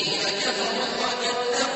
الَّذِينَ كَفَرُوا وَكَذَّبُوا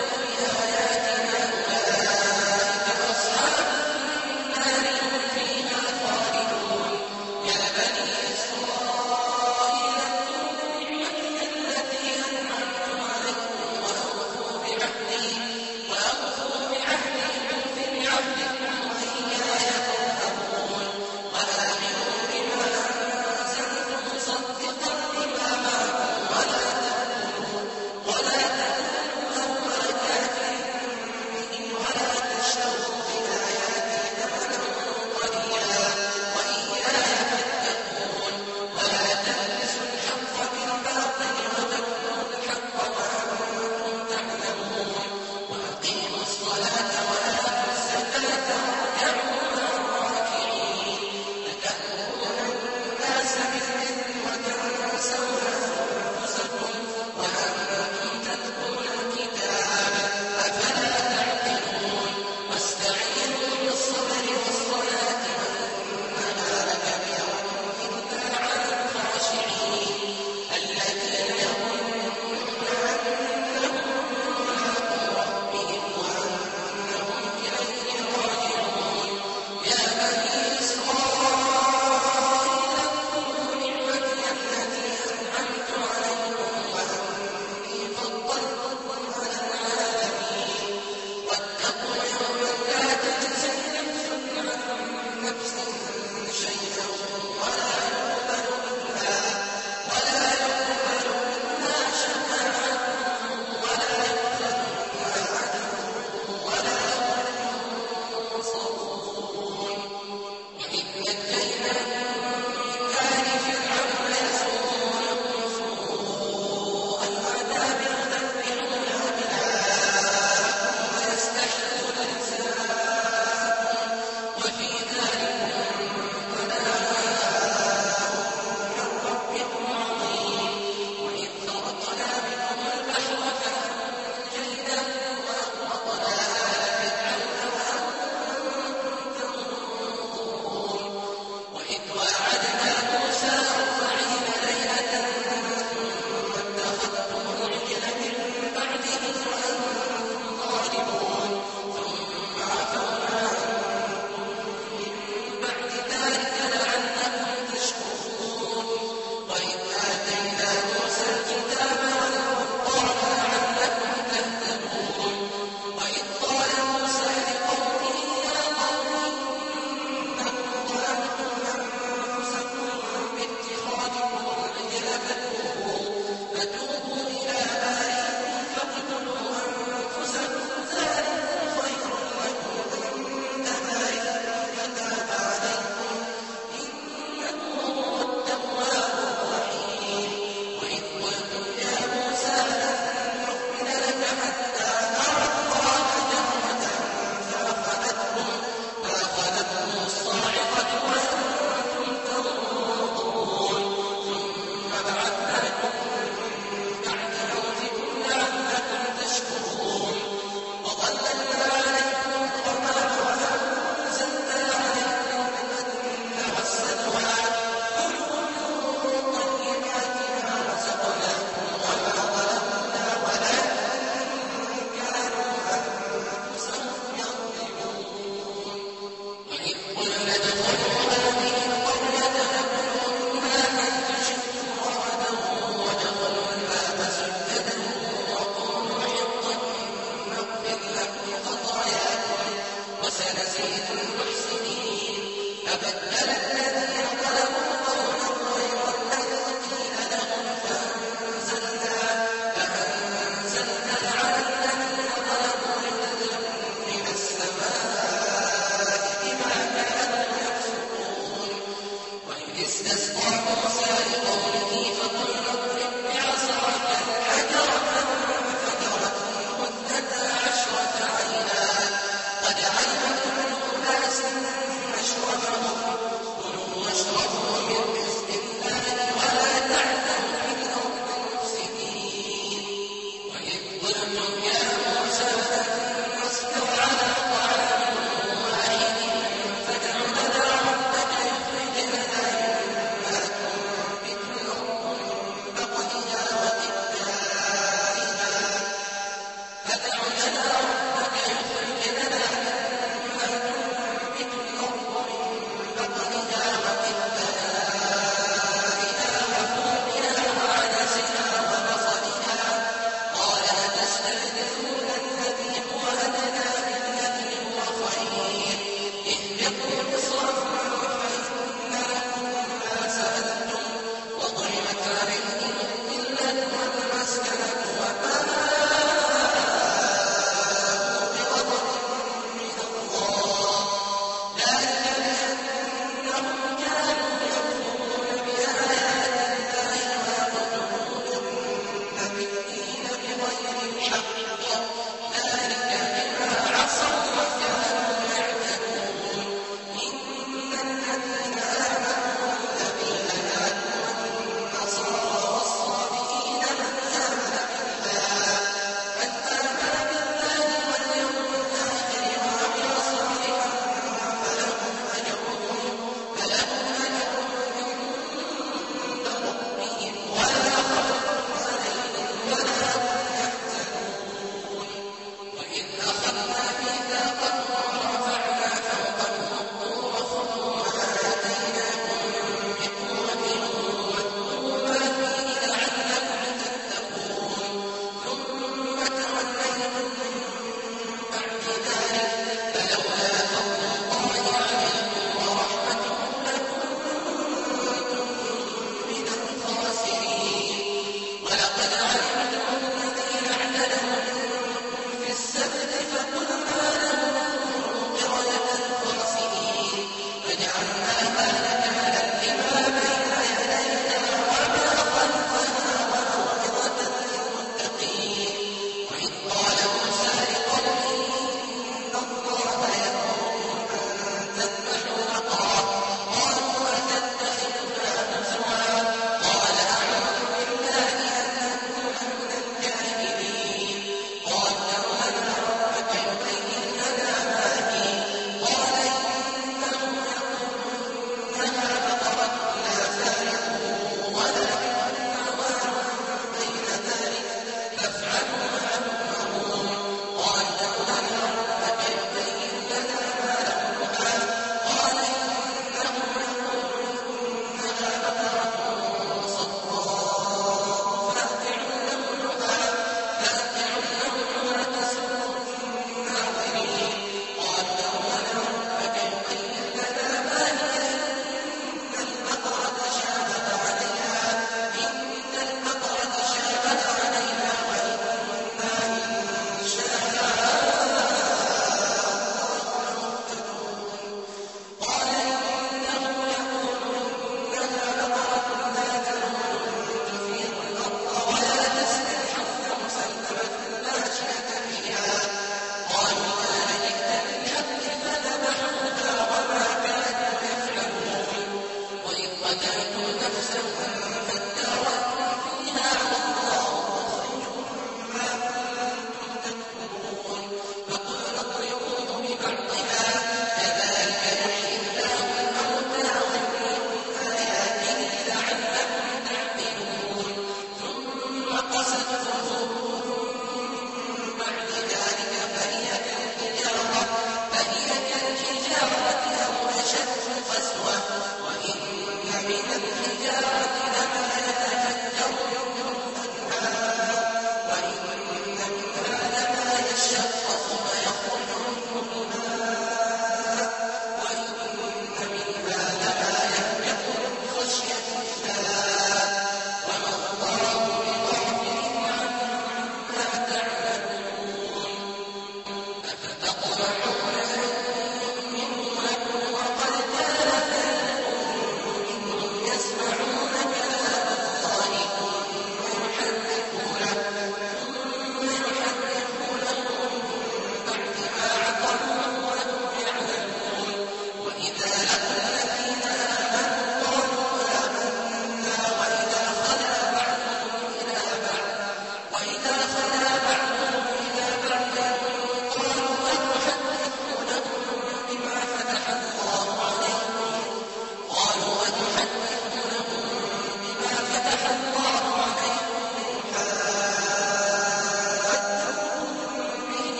أشرق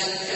وَإِذَا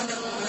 وَلَوْ